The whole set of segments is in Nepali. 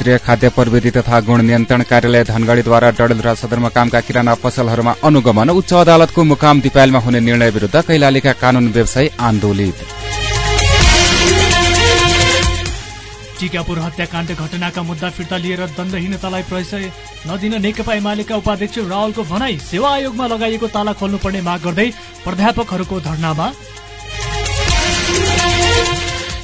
क्षेत्रीय खाद्य प्रविधि तथा गुण नियन्त्रण कार्यालय धनगढ़ीद्वारा डडेलधुरा सदरमुकामका किराना पसलहरूमा अनुगमन उच्च अदालतको मुकाम दिपायलमा हुने निर्णय विरूद्ध कैलालीका कानून व्यवसायी आन्दोलित। टिकापुर हत्याकाण्ड घटनाका मुद्दा फिर्ता लिएर दण्डहीनतालाई प्रशय नदिन नेकपा एमालेका उपाध्यक्ष रावलको भनाई सेवा आयोगमा लगाइएको ताला खोल्नुपर्ने माग गर्दै प्राध्यापकहरूको धरनामा।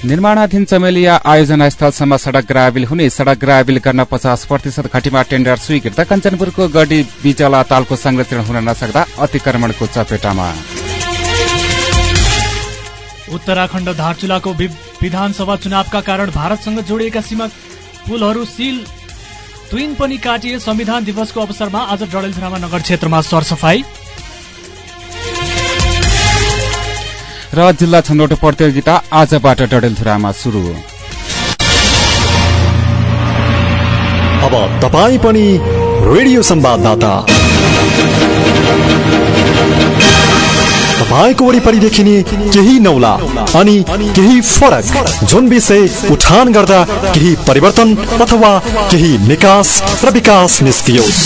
निर्माणाधीन चमेलिया आयोजना स्थलसम्म सड़क ग्राबिल हुने सड़क ग्राबिल गर्न पचास प्रतिशत घटीमा टेण्डर स्वीकृत कञ्चनपुरको गढी बिचला तालको संरक्षण हुन नसक्दा अतिक्रमणको चपेटामा उत्तराखण्ड धारचुलाको विधानसभा चुनावका कारण भारतसँग जोडिएका सीमा पुलहरू सिल ट्विन पनि काटिए संविधान दिवसको अवसरमा आज डडेलधुरामा नगर क्षेत्रमा सरसफाई र जिल्ला छनौट प्रतियोगिता आजबाट डडेलधुरामा सुरु। अब तपाईँ पनि रेडियो संवाददाता। तपाईँको वरिपरि देखिने केही नौला अनि केही फरक जुन विषय उठान गर्दा केही परिवर्तन अथवा केही निकास र विकास निस्कियोस्।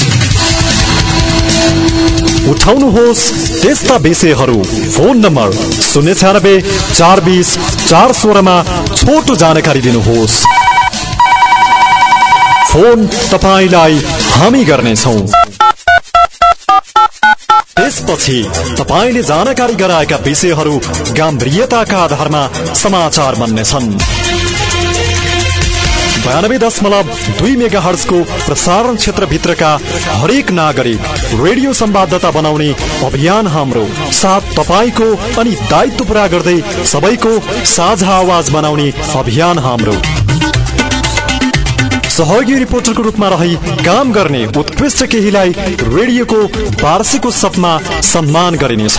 उठाउनुहोस् त्यस्ता विषयहरू। फोन नम्बर शून्य छ्यानब्बे चार बिस चार सोह्रमा छोटो जानकारी दिनुहोस्। फोन तपाईँलाई हामी गर्नेछौ। त्यसपछि तपाईँले जानकारी गराएका विषयहरू गम्भीरताका आधारमा समाचार बन्नेछन् बयानब्बे दशमलव दुई मेगा हर्जको प्रसारण क्षेत्रभित्रका हरेक नागरिक रेडियो संवाददाता बनाउने अभियान हाम्रो। साथ तपाईँको अनि दायित्व पूरा गर्दै सबैको साझा आवाज बनाउने अभियान हाम्रो। सहयोगी रिपोर्टरको रूपमा रही काम गर्ने उत्कृष्ट केहीलाई रेडियोको वार्षिक उत्सवमा सम्मान गरिनेछ।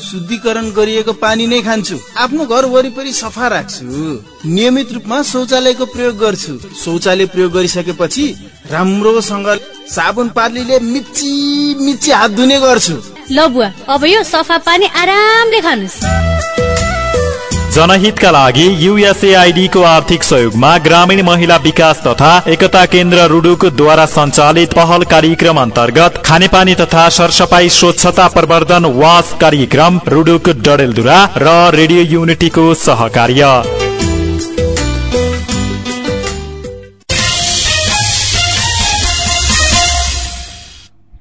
शुद्धिकरण गरिएको पानी नै खान्छु। आफ्नो घर वरिपरि सफा राख्छु। नियमित रूपमा शौचालयको प्रयोग गर्छु। शौचालय प्रयोग गरिसकेपछि राम्रोसँग साबुन पालीले मिची मिची हात धुने गर्छु। ल बुवा अब यो सफा पानी आरामले खानुहोस् जनहितका लागि युएसएआईडी को आर्थिक सहयोगमा ग्रामीण महिला विकास तथा एकता केन्द्र रुडुक द्वारा सञ्चालित पहल कार्यक्रम अन्तर्गत खानेपानी तथा सरसफाई स्वच्छता प्रवर्धन वास कार्यक्रम रुडुक डडेलधुरा र रेडियो युनिटीको सहकार्य।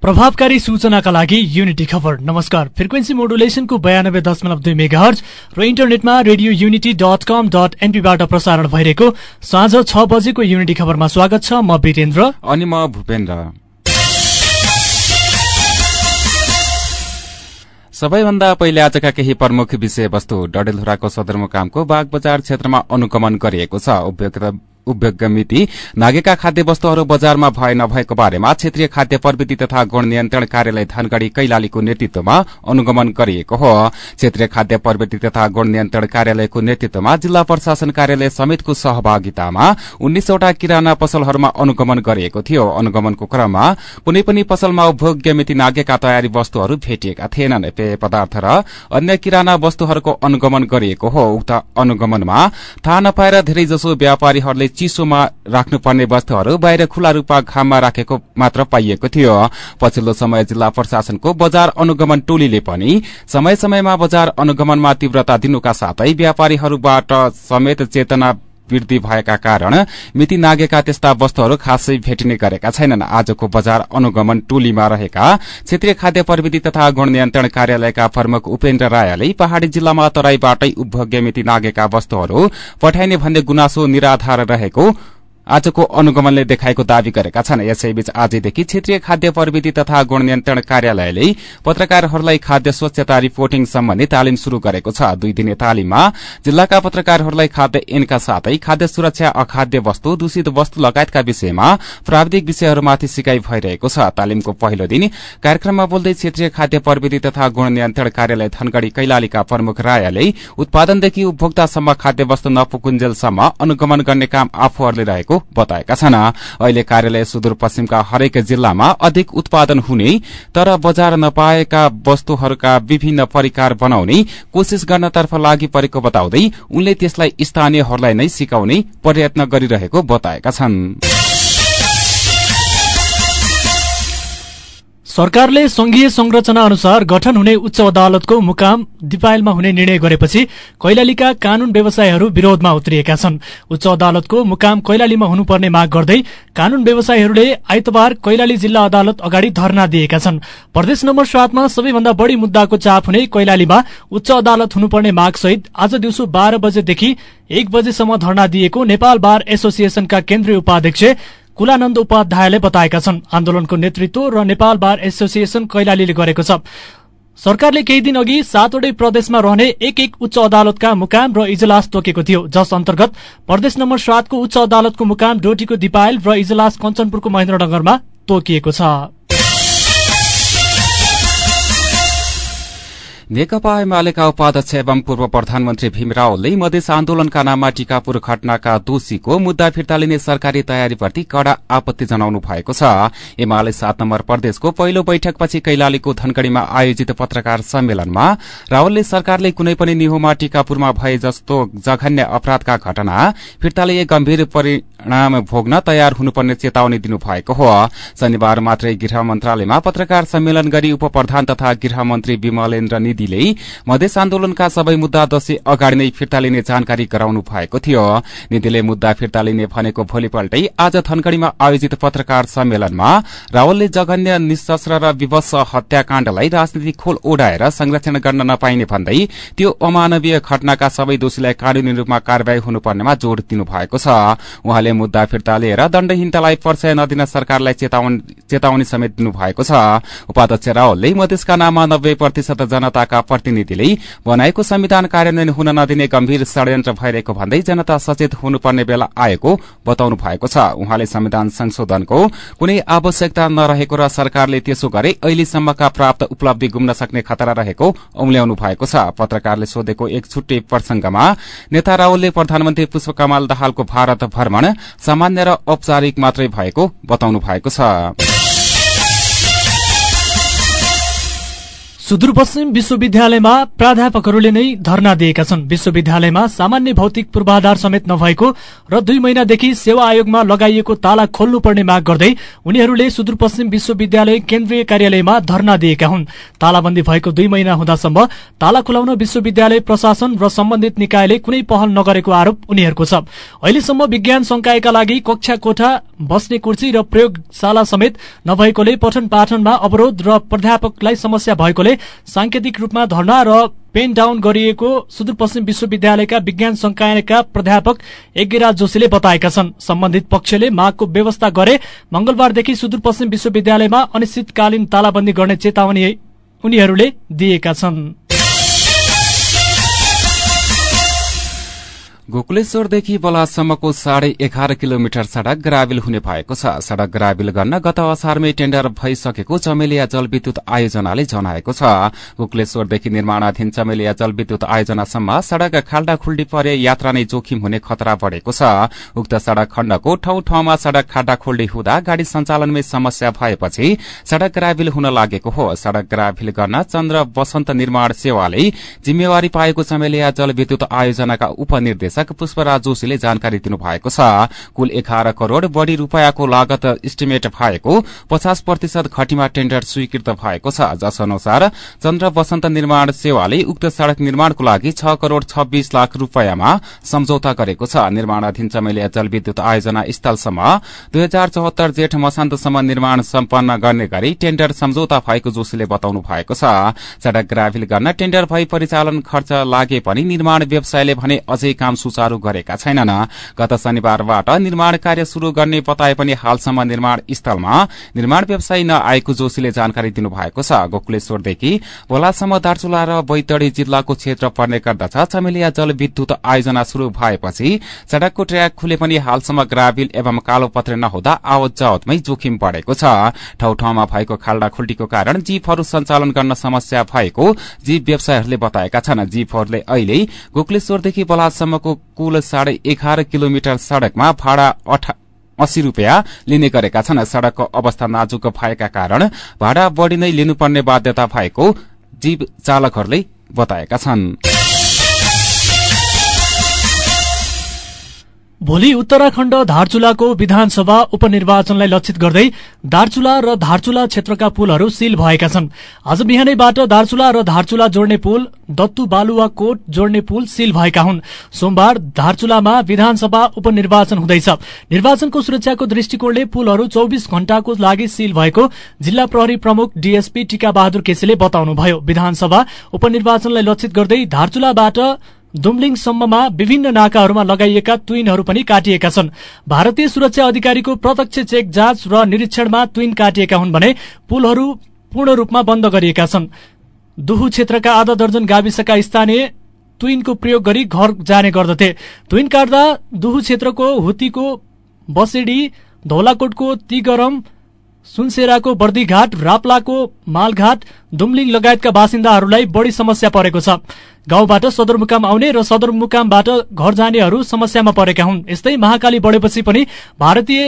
प्रभावकारी सूचनाका लागि युनिटी खबर। नमस्कार। फ्रिक्वेन्सी मोडुलेसनको बयानब्बे दशमलव दुई मेगा हर्ज र इन्टरनेटमा radio unity dot com dot एनपीबाट प्रसारण भइरहेको साँझ छ बजेको युनिटी खबरमा स्वागत छ। म वीरेन्द्र। अनि म भूपेन्द्र। सबैभन्दा पहिले आजका केही प्रमुख विषयवस्तु डडेलधुराको सदरमुकामको बाग बजार क्षेत्रमा अनुगमन गरिएको छ। उपभोग्य मिति नागेका खाद्य वस्तुहरू बजारमा भए नभएको बारेमा क्षेत्रीय खाद्य प्रविधि तथा गुण नियन्त्रण कार्यालय धनगढ़ी कैलालीको नेतृत्वमा अनुगमन गरिएको हो। क्षेत्रीय खाद्य प्रविधि तथा गुण नियन्त्रण कार्यालयको नेतृत्वमा जिल्ला प्रशासन कार्यालय समेतको सहभागितामा उन्नाइसवटा किराना पसलहरूमा अनुगमन गरिएको थियो। अनुगमनको क्रममा कुनै पनि पसलमा उपभोग्य मिति नागेका तयारी वस्तुहरू भेटिएका थिएनन्। पेय पदार्थ र अन्य किराना वस्तुहरूको अनुगमन गरिएको हो। उक्त अनुगमनमा थाहा नपाएर धेरैजसो व्यापारीहरूले चिसोमा राख्नुपर्ने वस्तुहरू बाहिर खुला रूपमा घाममा राखेको मात्र पाइएको थियो। पछिल्लो समय जिल्ला प्रशासनको बजार अनुगमन टोलीले पनि समय समयमा बजार अनुगमनमा तीव्रता दिनुका साथै व्यापारीहरूबाट समेत चेतना वृद्धि भएका कारण मिति नागेका त्यस्ता वस्तुहरू खासै भेटिने गरेका छैनन्। आजको बजार अनुगमन टोलीमा रहेका क्षेत्रीय खाद्य प्रविधि तथा गुण नियन्त्रण कार्यालयका प्रमुख उपेन्द्र रायले पहाड़ी जिल्लामा तराईबाटै उपभोग्य मिति नागेका वस्तुहरू पठाइने भन्ने गुनासो निराधार रहेको आजको अनुगमनले देखाएको दावी गरेका छन्। यसैबीच आजदेखि क्षेत्रीय खाद्य प्रविधि तथा गुण नियन्त्रण कार्यालयले पत्रकारहरूलाई खाद्य स्वच्छता रिपोर्टिङ सम्बन्धी तालिम शुरू गरेको छ। दुई दिने तालिममा जिल्लाका पत्रकारहरूलाई खाद्य ऐनका साथै खाद्य सुरक्षा अखाद्य वस्तु दूषित वस्तु लगायतका विषयमा प्राविधिक विषयहरूमाथि सिकाई भइरहेको छ। तालिमको पहिलो दिन कार्यक्रममा बोल्दै क्षेत्रीय खाद्य प्रविधि तथा गुण नियन्त्रण कार्यालय धनगढ़ी कैलालीका प्रमुख रायले उत्पादनदेखि उपभोक्तासम्म खाद्य वस्तु नपुकुन्जेलसम्म अनुगमन गर्ने काम आफूहरूले रहेको बताएका छन्। अहिले कार्यालय सुदूरपश्चिमका हरेक जिल्लामा अधिक उत्पादन हुने तर बजार नपाएका वस्तुहरूका विभिन्न परिकार बनाउने कोशिश गर्नतर्फ लागि परेको बताउँदै उनले त्यसलाई स्थानीयहरूलाई नै सिकाउने प्रयत्न गरिरहेको बताएका छनृ। सरकारले संघीय संरचना अनुसार गठन हुने उच्च अदालतको मुकाम दिपायलमा हुने निर्णय गरेपछि कैलालीका कानून व्यवसायीहरू विरोधमा उत्रिएका छन्। उच्च अदालतको मुकाम कैलालीमा हुनुपर्ने माग गर्दै कानून व्यवसायीहरूले आइतबार कैलाली जिल्ला अदालत अगाडि धरना दिएका छन्। प्रदेश नम्बर सातमा सबैभन्दा बढ़ी मुद्दाको चाप हुने कैलालीमा उच्च अदालत हुनुपर्ने माग सहित आज दिउँसो बाह्र बजेदेखि एक बजेसम्म धरना दिएको नेपाल बार एसोसिएशनका केन्द्रीय उपाध्यक्ष कुलानन्द उपाध्यायले बताएका छन्। आन्दोलनको नेतृत्व र नेपाल बार एसोसिएशन कैलालीले गरेको छ। सरकारले केही दिन अघि सातवटै प्रदेशमा रहने एक एक उच्च अदालतका मुकाम र इजलास तोकेको थियो। जस अन्तर्गत प्रदेश नम्बर सातको उच्च अदालतको मुकाम डोटीको दिपायल र इजलास कञ्चनपुरको महेन्द्रनगरमा तोकिएको छ। नेकपा एमालेका उपाध्यक्ष एवं पूर्व प्रधानमन्त्री भीम रावलले मधेस आन्दोलनका नाममा टीकापुर घटनाका दोषीको मुद्दा फिर्ता लिने सरकारी तयारीप्रति कड़ा आपत्ति जनाउनु भएको छ। एमाले सात नम्बर प्रदेशको पहिलो बैठकपछि कैलालीको धनगढ़ीमा आयोजित पत्रकार सम्मेलनमा रावलले सरकारले कुनै पनि निहोमा टीकापुरमा भए जस्तो जघन्य अपराधका घटना फिर्ता लिए गम्भीर परिणाम भोग्न तयार हुनुपर्ने चेतावनी दिनुभएको हो। शनिबार मात्रै गृह मन्त्रालयमा पत्रकार सम्मेलन गरी उप प्रधान तथा गृहमन्त्री विमलेन्द्र निधिले मधेस आन्दोलनका सबै मुद्दा दशै अगाडि नै फिर्ता लिने जानकारी गराउनु भएको थियो। निधिले मुद्दा फिर्ता लिने भनेको भोलिपल्टै आज धनगढ़ीमा आयोजित पत्रकार सम्मेलनमा रावलले जघन्य निशस्त्र र विवश हत्याकाण्डलाई राजनीतिक खोल ओडाएर संरक्षण गर्न नपाइने भन्दै त्यो अमानवीय घटनाका सबै दोषीलाई कानूनी रूपमा कार्यवाही हुनुपर्नेमा जोड़ दिनुभएको छ। उहाँले मुद्दा फिर्ता लिएर दण्डहीनतालाई पर्चय नदिन सरकारलाई चेतावनी समेत दिनुभएको छ। उपाध्यक्ष रावलले मधेसका नाममा नब्बे प्रतिशत जनता जनताका प्रतिनिधिले बनाएको संविधान कार्यान्वयन हुन नदिने गम्भीर षड्यन्त्र भइरहेको भन्दै जनता सचेत हुनुपर्ने बेला आएको बताउनु भएको छ। उहाँले संविधान संशोधनको कुनै आवश्यकता नरहेको र सरकारले त्यसो गरे अहिलेसम्मका प्राप्त उपलब्धि गुम्न सक्ने खतरा रहेको औल्याउनु भएको छ। पत्रकारले सोधेको एक छुट्टै प्रसंगमा नेता रावलले प्रधानमन्त्री पुष्पकमल दाहालको भारत भ्रमण सामान्य र औपचारिक मात्रै भएको बताउनु भएको छ। सुदूरपश्चिम विश्वविद्यालयमा प्राध्यापकहरूले नै धरना दिएका छन्। विश्वविद्यालयमा सामान्य भौतिक पूर्वाधार समेत नभएको र दुई महिनादेखि सेवा आयोगमा लगाइएको ताला खोल्नुपर्ने माग गर्दै उनीहरूले सुदूरपश्चिम विश्वविद्यालय केन्द्रीय कार्यालयमा धरना दिएका हुन्। तालाबन्दी भएको दुई महिना हुँदासम्म ताला खुलाउन विश्वविद्यालय प्रशासन र सम्बन्धित निकायले कुनै पहल नगरेको आरोप उनीहरूको छ। अहिलेसम्म विज्ञान संकायका लागि कक्षा कोठा बस्ने कुर्सी र प्रयोगशाला समेत नभएकोले पठन पाठनमा अवरोध र प्राध्यापकलाई समस्या भएकोले सांकेतिक रूपमा धरना र पेन डाउन गरिएको सुदूरपश्चिम विश्वविद्यालयका विज्ञान संकायका प्राध्यापक यज्ञराज जोशीले बताएका छन्। सम्बन्धित पक्षले मागको व्यवस्था गरे मंगलबारदेखि सुदूरपश्चिम विश्वविद्यालयमा अनिश्चितकालीन तालाबन्दी गर्ने चेतावनी उनीहरूले दिएका छन्। गोकुलेश्वरदेखि बलासम्मको साढे एघार किलोमिटर सड़क ग्राविल हुने भएको छ। सड़क ग्राविल गर्न गत असारमै टेण्डर भइसकेको चमेलिया जलविद्युत आयोजनाले जनाएको छ। गोकुलेश्वरदेखि निर्माणाधीन चमेलिया जलविद्युत आयोजनासम्म सड़क खाल्डा खुल्डी परे यात्रा नै जोखिम हुने खतरा बढ़ेको छ। उक्त सड़क खण्डको ठाउँ ठाउँमा सड़क खाल्डा खुल्डी हुँदा गाड़ी सञ्चालनमै समस्या भएपछि सड़क ग्राविल हुन लागेको हो। सड़क ग्राविल गर्न चन्द्र वसन्त निर्माण सेवाले जिम्मेवारी पाएको चमेलिया जलविद्युत आयोजनाका उपनिर्देशक संयोजक पुष्पराज जोशीले जानकारी दिनुभएको छ। कुल एघार करोड़ बढ़ी रूपियाँको लागत इस्टिमेट भएको पचास प्रतिशत खटीमा टेण्डर स्वीकृत भएको छ जस अनुसार चन्द्र वसन्त निर्माण सेवाले उक्त सड़क निर्माणको लागि छ करोड़ छब्बीस लाख रूपियाँमा सम्झौता गरेको छ। निर्माणाधीन चमेलिया जलविद्युत आयोजना स्थलसम्म दुई हजार चौहत्तर जेठ मसान्तसम्म निर्माण सम्पन्न गर्ने गरी टेण्डर सम्झौता भएको जोशीले बताउनु भएको छ। सड़क ग्राभिल गर्न टेण्डर भई परिचालन खर्च लागे पनि निर्माण व्यवसायले भने अझै काम सुचारू गरेका छैनन्। गत शनिबारबाट निर्माण कार्य शुरू गर्ने बताए पनि हालसम्म निर्माण स्थलमा निर्माण व्यवसायी नआएको जोशीले जानकारी दिनुभएको छ। गोकुलेश्वरदेखि भोलासम्म दार्चुला र बैतडी जिल्लाको क्षेत्र पर्ने गर्दछ। चमेलिया जलविद्युत आयोजना शुरू भएपछि सड़कको ट्र्याक खुले पनि हालसम्म ग्राभिल एवं कालो पत्र नहुँदा आवत जावतमै जोखिम बढ़ेको छ। ठाउँ ठाउँमा भएको खाल्डा खुल्टीको कारण जीपहरू सञ्चालन गर्न समस्या भएको जीप व्यवसायहरूले बताएका छन्। जीपहरूले अहिले गोकुलेश्वरदेखि बलासम्मको कुल साढे एघार किलोमिटर सड़कमा भाडा अस्सी रूपियाँ लिने गरेका छन्। सड़कको अवस्था नाजुक भएका कारण भाडा बढ़ी नै लिनुपर्ने बाध्यता भएको जीव चालकहरूले बताएका छनृ। भोलि उत्तराखण्ड धारचुलाको विधानसभा उपनिर्वाचनलाई लक्षित गर्दै दार्चुला र धारचुला क्षेत्रका पुलहरू सील भएका छन्। आज बिहानैबाट दार्चुला र धारचुला जोड्ने पुल दत्तु बालुवा कोट जोड्ने पुल सील भएका हुन्। सोमबार धारचुलामा विधानसभा उपनिर्वाचन हुँदैछ। निर्वाचनको सुरक्षाको दृष्टिकोणले पुलहरू चौबिस घण्टाको लागि सील भएको जिल्ला प्रहरी प्रमुख डीएसपी टीका बहादुर केसीले बताउनुभयो। विधानसभा उपनिर्वाचनलाई लक्षित गर्दै धारचुलाबाट दुम्लिङसम्ममा विभिन्न नाकाहरूमा लगाइएका तुइनहरू पनि काटिएका छन्। भारतीय सुरक्षा अधिकारीको प्रत्यक्ष चेक जाँच र निरीक्षणमा तुइन काटिएका हुन् भने पुलहरू पूर्ण रूपमा बन्द गरिएका छन्। दुहु क्षेत्रका आधा दर्जन गाविसका स्थानीय तुइनको प्रयोग गरी घर जाने गर्दथे। तुइन काट्दा दुहु क्षेत्रको हुतीको बसेडी धौलाकोटको तिगरम सुनसेराको बर्दीघाट राप्लाको मालघाट दुम्लिङ लगायतका बासिन्दाहरूलाई बढ़ी समस्या परेको छ। गाउँबाट सदरमुकाम आउने र सदरमुकामबाट घर जानेहरू समस्यामा परेका हुन्। यस्तै महाकाली बढेपछि पनि भारतीय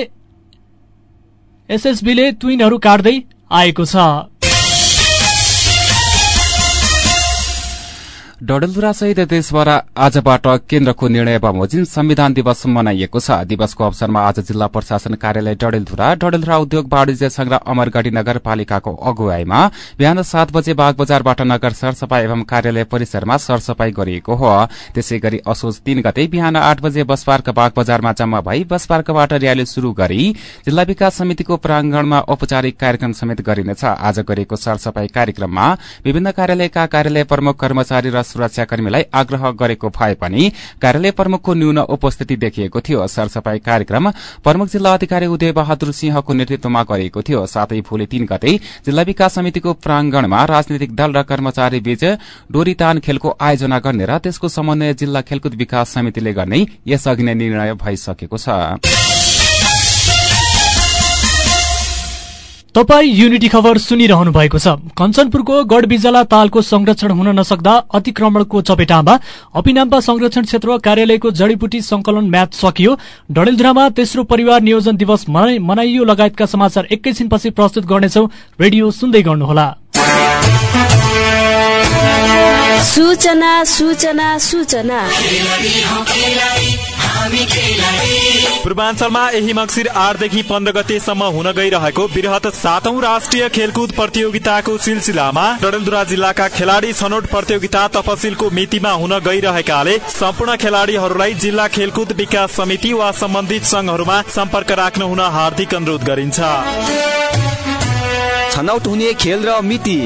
एसएसबीले ट्विनहरू काट्दै आएको छ। डडेलधुरा सहित देशभर आजबाट केन्द्रको निर्णय बमोजिम संविधान दिवस मनाइएको छ। दिवसको अवसरमा आज जिल्ला प्रशासन कार्यालय डडेलधुरा डडेलधुरा उद्योग वाणिज्य संघ अमरगढ़ी नगरपालिकाको अगुवाईमा बिहान सात बजे बाघ बजारबाट नगर सरसफाई एवं कार्यालय परिसरमा सरसफाई गरिएको हो। त्यसै गरी असोज तीन गते बिहान आठ बजे बस पार्क बाघ बजारमा जम्मा भई बस पार्कबाट र्याली शुरू गरी जिल्ला विकास समितिको प्रांगणमा औपचारिक कार्यक्रम समेत गरिनेछ। आज गरिएको सरसफाई कार्यक्रममा विभिन्न कार्यालयका कार्यालय प्रमुख कर्मचारी र सुरक्षाकर्मीलाई आग्रह गरेको भए पनि कार्यालय प्रमुखको न्यून उपस्थिति देखिएको थियो। सरसफाई कार्यक्रम प्रमुख जिल्ला अधिकारी उदय बहादुर सिंहको नेतृत्वमा गरिएको थियो। साथै भोलि तीन गते जिल्ला विकास समितिको प्रांगणमा राजनैतिक दल र कर्मचारी बीच डोरीतान खेलको आयोजना गर्ने र त्यसको समन्वय जिल्ला खेलकुद विकास समितिले गर्ने यसअघि नै निर्णय भइसकेको छ। तपाई युनिटी खबर सुनिरहनु भएको छ। कञ्चनपुरको गढबिजला तालको संरक्षण हुन नसक्दा अतिक्रमणको चपेटामा अपिनाम्पा संरक्षण क्षेत्र कार्यालयको जड़ीबुटी संकलन म्याच सकियो। डडेलधुरामा तेस्रो परिवार नियोजन दिवस मनाइयो लगायतका समाचार एकैछिनपछि प्रस्तुत गर्नेछौ। रेडियो सुन्दै गर्नुहोला। सूचना सूचना सूचना। पूर्वाञ्चलमा यही मक्सिर आठदेखि पन्ध्र गतेसम्म हुन गइरहेको वृहत सातौं राष्ट्रिय खेलकुद प्रतियोगिताको सिलसिलामा डडेलधुरा जिल्लाका खेलाडी छनौट प्रतियोगिता तपसिलको मितिमा हुन गइरहेकाले सम्पूर्ण खेलाडीहरूलाई जिल्ला खेलकुद विकास समिति वा सम्बन्धित संघहरूमा सम्पर्क राख्नु हुन हार्दिक अनुरोध गरिन्छ। छनौट हुने खेल र मिति।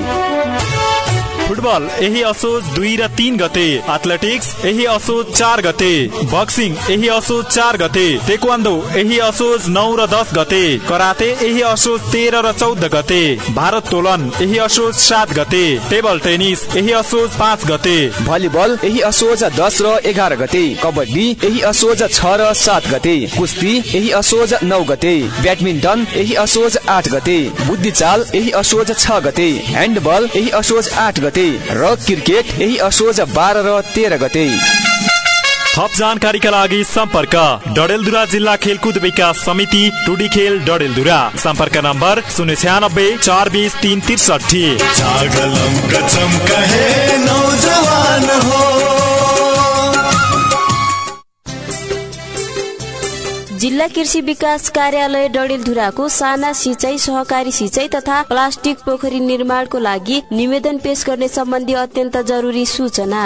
फुटबल यही असोज दुई र तिन गते एथलेटिक्स यही असोज चार गते बक्सिङ यही असोज चार गते टेक्वान्डो यही असोज नौ र दस गते कराते यही असोज तेह्र र चौध गते भारत तोलन यही असोज सात गते टेबल टेनिस यही असोज पाँच गते भलिबल यही असोज दस र एघार गते कबड्डी यही असोज छ र सात गते कुस्ती यही असोज नौ गते ब्याडमिन्टन यही असोज आठ गते बुद्धिचाल यही असोज छ गते ह्यान्डबल यही असोज आठ गते गते र क्रिकेट यही असोज बाह्र र तेह्र गते। थप जानकारीका लागि सम्पर्क डडेलधुरा जिल्ला खेलकुद विकास समिति टुडी खेल डडेलधुरा। सम्पर्क नम्बर शून्य छ्यानब्बे चार बिस तिन त्रिसठी। जिल्ला कृषि विकास कार्यालय डडेलधुराको साना सिंचाई सहकारी सिंचाई तथा प्लास्टिक पोखरी निर्माणको लागि निवेदन पेश गर्ने सम्बन्धी अत्यन्त जरुरी सूचना।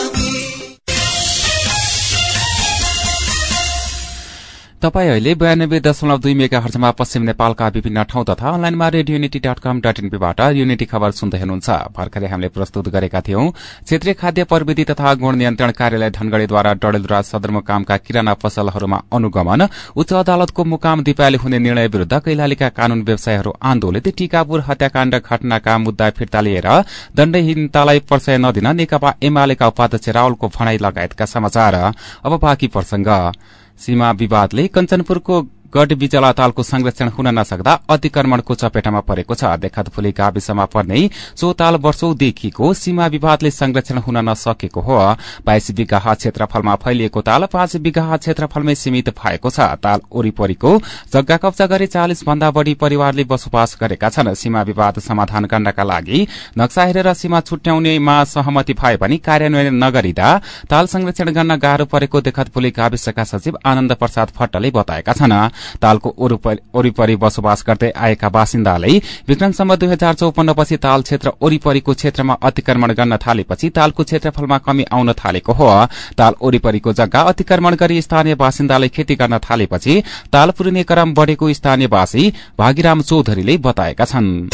तपाईँ अहिले बयानब्बे दशमलव दुई मेगा हर्चमा पश्चिम नेपालका विभिन्न ठाउँ तथा अनलाइनमा radio unity dot com dot unity खबर सुन्दै हुनुहुन्छ। भर्खरै हामीले प्रस्तुत गरेका थियौं क्षेत्रीय खाद्य प्रविधि तथा गुण नियन्त्रण कार्यालय धनगढ़ीद्वारा डडेलधुरा सदरमुकामका किराना पसलहरूमा अनुगमन उच्च अदालतको मुकाम दिपाली हुने निर्णय विरूद्ध कैलालीका कानून व्यवसायहरू आन्दोलित टीकापुर हत्याकाण्ड घटनाका मुद्दा फिर्ता लिएर दण्डहीनतालाई प्रशय नदिन नेकपा एमालेका उपाध्यक्ष रावलको भनाई लगायतका समाचार। सीमा विवादले कञ्चनपुरको गढ बिचला तालको संरक्षण हुन नसक्दा अतिक्रमणको चपेटामा परेको छ। देखतफुली गाविसमा पर्ने सो ताल वर्षौंदेखिको सीमा विवादले संरक्षण हुन नसकेको हो। बाइस बिघा क्षेत्रफलमा फैलिएको ताल पाँच बिघा क्षेत्रफलमै सीमित भएको छ। ताल वरिपरिको जग्गा कब्जा गरी चालिस भन्दा बढ़ी परिवारले बसोबास गरेका छन्। सीमा विवाद समाधान गर्नका लागि नक्सा हेरेर सीमा छुट्याउनेमा सहमति भए पनि कार्यान्वयन नगरिँदा ताल संरक्षण गर्न गाह्रो परेको देखतफुली गाविसका सचिव आनन्द प्रसाद भट्टले बताएका छन्। तालको वरिपरि बसोबास गर्दै आएका बासिन्दाले विक्रमसम्म दुई हजार चौपन्न पछि ताल क्षेत्र वरिपरिको क्षेत्रमा अतिक्रमण गर्न थालेपछि तालको क्षेत्रफलमा कमी आउन थालेको हो। ताल वरिपरिको जग्गा अतिक्रमण गरी स्थानीय बासिन्दाले खेती गर्न थालेपछि ताल पुरिने क्रम बढ़ेको स्थानीयवासी भागीराम चौधरीले बताएका छन्।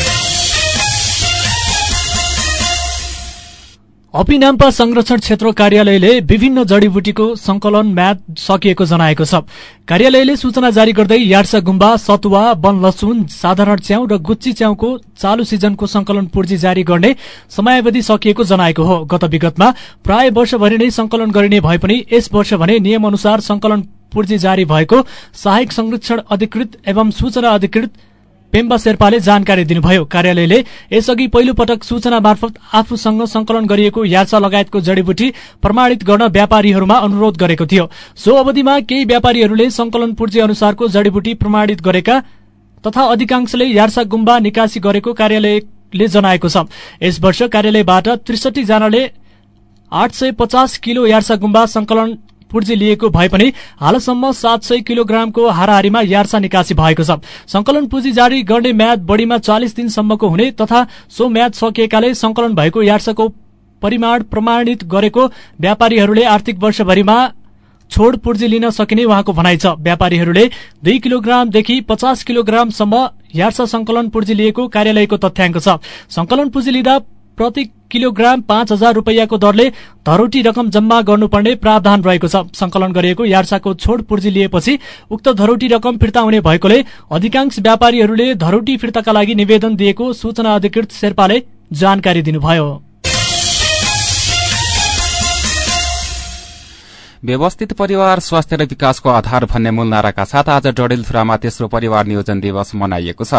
अपिनाम्पा संरक्षण क्षेत्र कार्यालयले विभिन्न जडीबुटीको संकलन म्याद सकिएको जनाएको छ। कार्यालयले सूचना जारी गर्दै यार्सा गुम्बा सतुवा वन लसुन साधारण च्याउ र गुच्ची च्याउको चालू सिजनको संकलन पूर्जी जारी गर्ने समयावधि सकिएको जनाएको हो। गत विगतमा प्राय वर्षभरि नै संकलन गरिने भए पनि यस वर्ष भने नियम अनुसार संकलन पूर्जी जारी भएको सहायक संरक्षण अधिकृत एवं सूचना अधिकृत पेम्बा शेर्पाले जानकारी दिनुभयो। कार्यालयले यसअघि पहिलो पटक सूचना मार्फत आफूसँग संकलन गरिएको याचा लगायतको जडीबुटी प्रमाणित गर्न व्यापारीहरूमा अनुरोध गरेको थियो। सो अवधिमा केही व्यापारीहरूले संकलन पूर्जी अनुसारको जडीबुटी प्रमाणित गरेका तथा अधिकांशले यार्सा गुम्बा निकासी गरेको कार्यालयले जनाएको छ। यस वर्ष कार्यालयबाट त्रिसठी जनाले आठ सय पचास किलो यार्सा गुम्बा संकलन पूर्जी लिएको भए पनि हालसम्म सात सय किलोग्रामको हाराहारीमा यार्सा निकासी भएको छ। संकलन पुँजी जारी गर्ने म्याद बढ़ीमा चालिस दिनसम्मको हुने तथा सो म्याद सकिएकाले संकलन भएको यार्साको परिमाण प्रमाणित गरेको व्यापारीहरूले आर्थिक वर्षभरिमा छोड पूर्जी लिन सकिने उहाँको भनाइ छ। व्यापारीहरूले दुई किलोग्रामदेखि पचास किलोग्रामसम्म यार्सा संकलन पूर्जी लिएको कार्यालयको तथ्याङ्क छ। संकलन पूर्जी लिँदा प्रति किलोग्राम पाँच हजार रुपियाँको दरले धरोटी रकम जम्मा गर्नुपर्ने प्रावधान रहेको छ। संकलन गरिएको यार्साको छोड पूर्जी लिएपछि उक्त धरोटी रकम फिर्ता हुने भएकोले अधिकांश व्यापारीहरूले धरोटी फिर्ताका लागि निवेदन दिएको सूचना अधिकृत शेर्पाले जानकारी दिनुभयो। व्यवस्थित परिवार स्वास्थ्य र विकासको आधार भन्ने मूल नाराका साथ आज डडेलधुरामा तेस्रो परिवार नियोजन दिवस मनाइएको छ।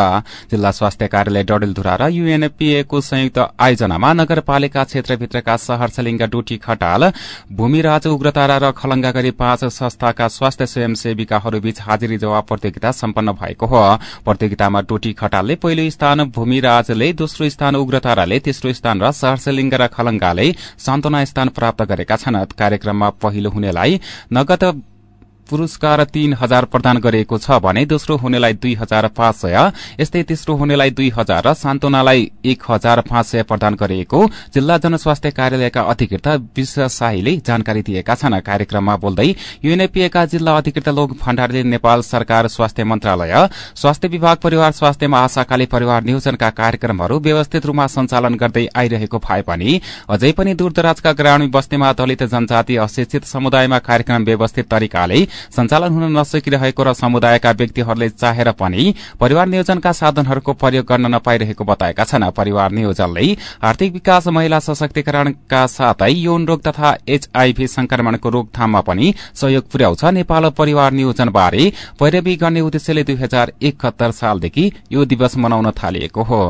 जिल्ला स्वास्थ्य कार्यालय डडेलधुरा र युएनएपीएको संयुक्त आयोजनामा नगरपालिका क्षेत्रभित्रका शहर सलिङ्गा डुटी खटाल भूमिराज उग्रतारा र खलंगा गरी पाँच संस्थाका स्वास्थ्य स्वयंसेविकाहरूबीच हाजिरी जवाब प्रतियोगिता सम्पन्न भएको हो। प्रतियोगितामा डोटी खटालले पहिलो स्थान भूमिराजले दोस्रो स्थान उग्रताराले तेस्रो स्थान र सहरसलिङ्गा र खलंगाले सान्तवना स्थान प्राप्त गरेका छन्। कार्यक्रममा पहिलो हुने नगद पुरस्कार तीन हजार प्रदान गरिएको छ भने दोस्रो हुनेलाई दुई हजार पाँच सय यस्तै तेस्रो हुनेलाई दुई हजार र सान्तोनालाई एक हजार पाँच सय प्रदान गरिएको जिल्ला जनस्वास्थ्य कार्यालयका अधिकृत विश्व शाहीले जानकारी दिएका छन्। कार्यक्रममा बोल्दै युएनएपीएका जिल्ला अधिकृत लोक भण्डारीले नेपाल सरकार स्वास्थ्य मन्त्रालय स्वास्थ्य विभाग परिवार स्वास्थ्यमा आशाकाली परिवार नियोजनका कार्यक्रमहरू व्यवस्थित रूपमा सञ्चालन गर्दै आइरहेको भए पनि अझै पनि दूरदराजका ग्रामीण बस्तीमा दलित जनजाति अशिक्षित समुदायमा कार्यक्रम व्यवस्थित तरिकाले सञ्चालन हुन नसकिरहेको र समुदायका व्यक्तिहरूले चाहेर पनि परिवार नियोजनका साधनहरूको प्रयोग गर्न नपाइरहेको बताएका छन्। परिवार नियोजनले आर्थिक विकास महिला सशक्तिकरणका साथै यौन रोग तथा एचआईभी संक्रमणको रोकथाममा पनि सहयोग पुर्याउँछ। नेपाल परिवार नियोजनबारे पैरवी गर्ने उद्देश्यले दुई हजार एकहत्तर सालदेखि यो दिवस मनाउन थालिएको हो।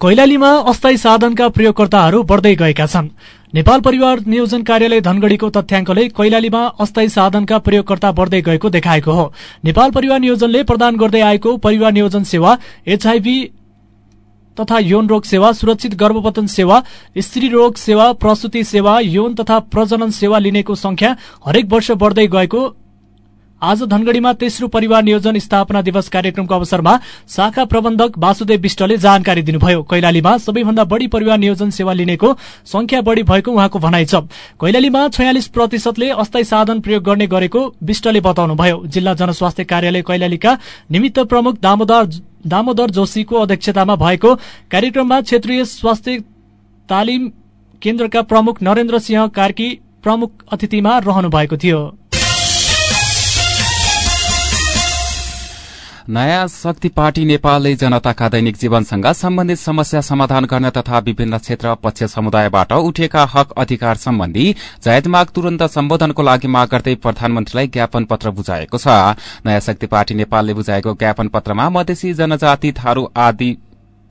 कैलालीमा अस्थायी साधनका प्रयोगकर्ताहरू बढ़दै गएका छन्। नेपाल परिवार नियोजन कार्यालय धनगढ़ीको तथ्याङ्कले कैलालीमा अस्थायी साधनका प्रयोगकर्ता बढ़दै गएको देखाएको हो। नेपाल परिवार नियोजनले प्रदान गर्दै आएको परिवार नियोजन सेवा एचआईभी तथा यौन रोग सेवा सुरक्षित गर्भपतन सेवा स्त्री रोग सेवा प्रसूति सेवा यौन तथा प्रजनन सेवा लिनेको संख्या हरेक वर्ष बढ़दै गएको आज धनगढ़ीमा तेस्रो परिवार नियोजन स्थापना दिवस कार्यक्रमको अवसरमा शाखा प्रबन्धक वासुदेव विष्टले जानकारी दिनुभयो। कैलालीमा सबैभन्दा बढ़ी परिवार नियोजन सेवा लिनेको संख्या बढ़ी भएको उहाँको भनाइ छ। कैलालीमा छयालिस प्रतिशतले अस्थायी साधन प्रयोग गर्ने गरेको विष्टले बताउनुभयो। जिल्ला जनस्वास्थ्य कार्यालय कैलालीका निमित्त प्रमुख दामोदर जोशीको अध्यक्षतामा भएको कार्यक्रममा क्षेत्रीय स्वास्थ्य तालिम केन्द्रका प्रमुख नरेन्द्र सिंह कार्की प्रमुख अतिथिमा रहनु भएको थियो। नयाँ शक्ति पार्टी नेपालले जनताका दैनिक जीवनसँग सम्बन्धित समस्या समाधान गर्न तथा विभिन्न क्षेत्र पक्ष समुदायबाट उठेका हक अधिकार सम्बन्धी जायज माग तुरन्त सम्बोधनको लागि माग गर्दै प्रधानमन्त्रीलाई ज्ञापन पत्र बुझाएको छ। नयाँ शक्ति पार्टी नेपालले बुझाएको ज्ञापन पत्रमा मधेसी जनजाति थारू आदि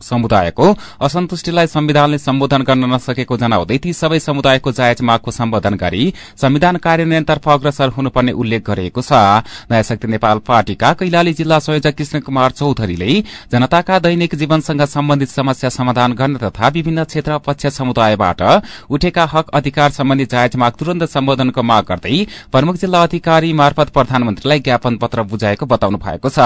समुदायको असन्तुष्टिलाई संविधानले सम्बोधन गर्न नसकेको जनाउँदै ती सबै समुदायको जायज मागको सम्बोधन गरी संविधान कार्यान्वयनतर्फ अग्रसर हुनुपर्ने उल्लेख गरिएको छ। नयाँ शक्ति नेपाल पार्टीका कैलाली जिल्ला संयोजक कृष्ण कुमार चौधरीले जनताका दैनिक जीवनसँग सम्बन्धित समस्या समाधान गर्न तथा विभिन्न क्षेत्र पक्ष समुदायबाट उठेका हक अधिकार सम्बन्धी जायज माग तुरन्त सम्बोधनको माग गर्दै प्रमुख जिल्ला अधिकारी मार्फत प्रधानमन्त्रीलाई ज्ञापन पत्र बुझाएको बताउनु भएको छ।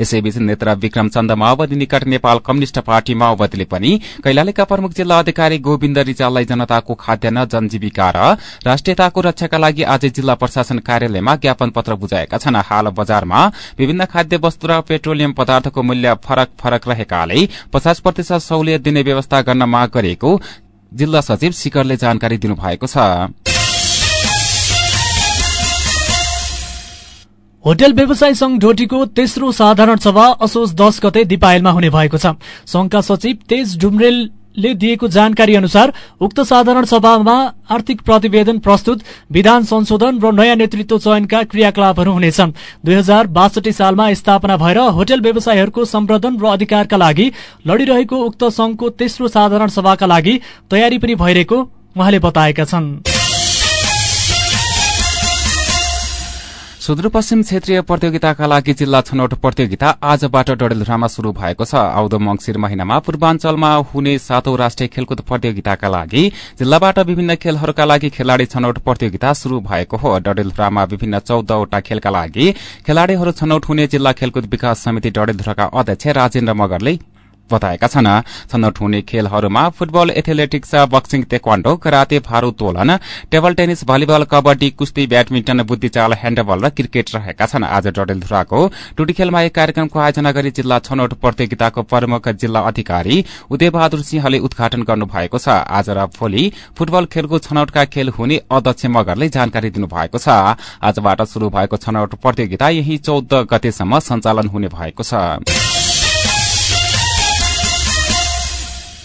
यसैबीच नेत्र विक्रम चन्द माओवादी निकट नेपाल कम्युनिष्ट पार्टी माओवादीले पनि कैलालीका प्रमुख जिल्ला अधिकारी गोविन्द रिजाललाई जनताको खाद्यान्न जनजीविका र राष्ट्रियताको रक्षाका लागि आज जिल्ला प्रशासन कार्यालयमा ज्ञापन पत्र बुझाएका छन्। हाल बजारमा विभिन्न खाद्य वस्तु र पेट्रोलियम पदार्थको मूल्य फरक फरक रहेकाले पचास प्रतिशत सहुलियत दिने व्यवस्था गर्न माग गरेको जिल्ला सचिव शिखरले जानकारी दिनुभएको छ। होटल व्यवसाय संघ ढोटीको तेस्रो साधारण सभा असोज दश गते दिपायलमा हुने भएको छ। संघका सचिव तेज डुमरेलले दिएको जानकारी अनुसार उक्त साधारण सभामा आर्थिक प्रतिवेदन प्रस्तुत विधान संशोधन र नयाँ नेतृत्व चयनका क्रियाकलापहरू हुनेछन्। दुई हजार बासठी सालमा स्थापना भएर होटल व्यवसायहरूको सम्वर्धन र अधिकारका लागि लड़िरहेको उक्त संघको तेस्रो साधारण सभाका लागि तयारी पनि भइरहेको उहाँले बताएका छनृ। सुदूरपश्चिम क्षेत्रीय प्रतियोगिताका लागि जिल्ला छनौट प्रतियोगिता आजबाट डडेलधुरामा शुरू भएको छ। आउँदो मंगिर महिनामा पूर्वाञ्चलमा हुने सातौं राष्ट्रिय खेलकुद प्रतियोगिताका लागि जिल्लाबाट विभिन्न खेलहरूका लागि खेलाड़ी छनौट प्रतियोगिता शुरू भएको हो। डडेलधुरामा विभिन्न चौधवटा खेलका लागि खेलाड़ीहरू छनौट हुने जिल्ला खेलकुद विकास समिति डडेलधुराका अध्यक्ष राजेन्द्र मगरले बताएका छन्। छनौट हुने खेलहरूमा football athletics boxing taekwondo karate भारोत्तोलन टेबल टेनिस भलिबल कबड्डी कुस्ती ब्याडमिन्टन बुद्धिचाल ह्याण्डबल र क्रिकेट रहेका छन्। आज डडेलधुराको टुटी खेलमा एक कार्यक्रमको आयोजना गरी जिल्ला छनौट प्रतियोगिताको प्रमुख जिल्ला अधिकारी उदयबहादुर सिंहले उद्घाटन गर्नु भएको छ। आज र भोलि फुटबल खेलको छनौटका खेल हुने अध्यक्ष मगरले जानकारी दिनुभएको छ। आजबाट शुरू भएको छनौट प्रतियोगिता यही चौध गतेसम्म सञ्चालन हुने भएको छ।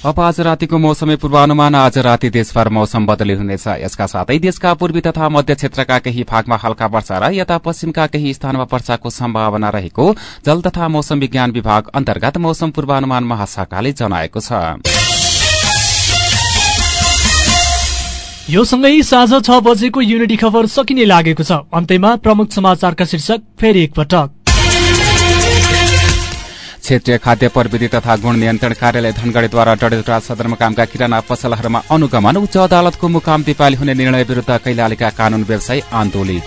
अब आज रातिको मौसमी पूर्वानुमान आज राति देशभर मौसम बदली हुनेछ। यसका साथै देशका पूर्वी तथा मध्य क्षेत्रका केही भागमा हल्का वर्षा र यता पश्चिमका केही स्थानमा वर्षाको सम्भावना रहेको जल तथा मौसम विज्ञान विभाग अन्तर्गत मौसम पूर्वानुमान महाशाखाले जनाएको छ। यो सँगै साँझ छ बजेको युनिटी खबर सकिने लागेको छ। अन्त्यमा प्रमुख समाचारका शीर्षक फेरि एकपटक। क्षेत्रीय खाद्य प्रविधि तथा गुण नियन्त्रण कार्यालय धनगढ़ीद्वारा डडेलधुरा सदरमुकामका किराना पसलहरूमा अनुगमन उच्च अदालतको मुकाम दिपाली हुने निर्णय विरूद्ध कैलालीका कानून व्यवसायी आन्दोलित।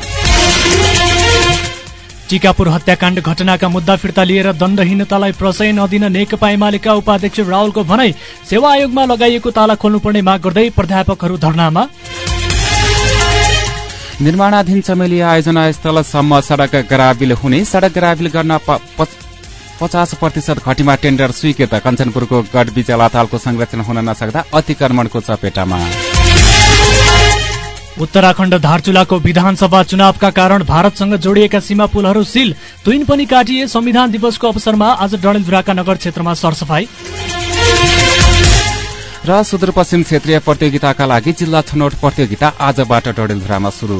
टिकापुर हत्याकाण्ड घटनाका मुद्दा फिर्ता लिएर दण्डहीनतालाई प्रशय नदिन नेकपा एमालेका उपाध्यक्ष राहुलको भनाई सेवा आयोगमा लगाइएको ताला खोल्नुपर्ने माग गर्दै प्राध्यापकहरू धरनामा। निर्माणाधीन चमेली आयोजना स्थलसम्म सड़क ग्राबिल हुने सड़क ग्राबिल गर्न पचास प्रतिशत घटीमा टेण्डर स्वीकृत। कञ्चनपुरको गढ बिचला तालको संरक्षण हुन नसक्दा अतिक्रमणको चपेटामा। उत्तराखण्ड धारचुलाको विधानसभा चुनावका कारण भारतसँग जोडिएका सीमा पुलहरू सिल। तुइन पनि काटिए संविधान दिवसको अवसरमा आज डडेलधुराका नगर क्षेत्रमा सरसफाई। र सुदूरपश्चिम क्षेत्रीय प्रतियोगिताका लागि जिल्ला छनौट प्रतियोगिता आजबाट डडेलधुरामा शुरू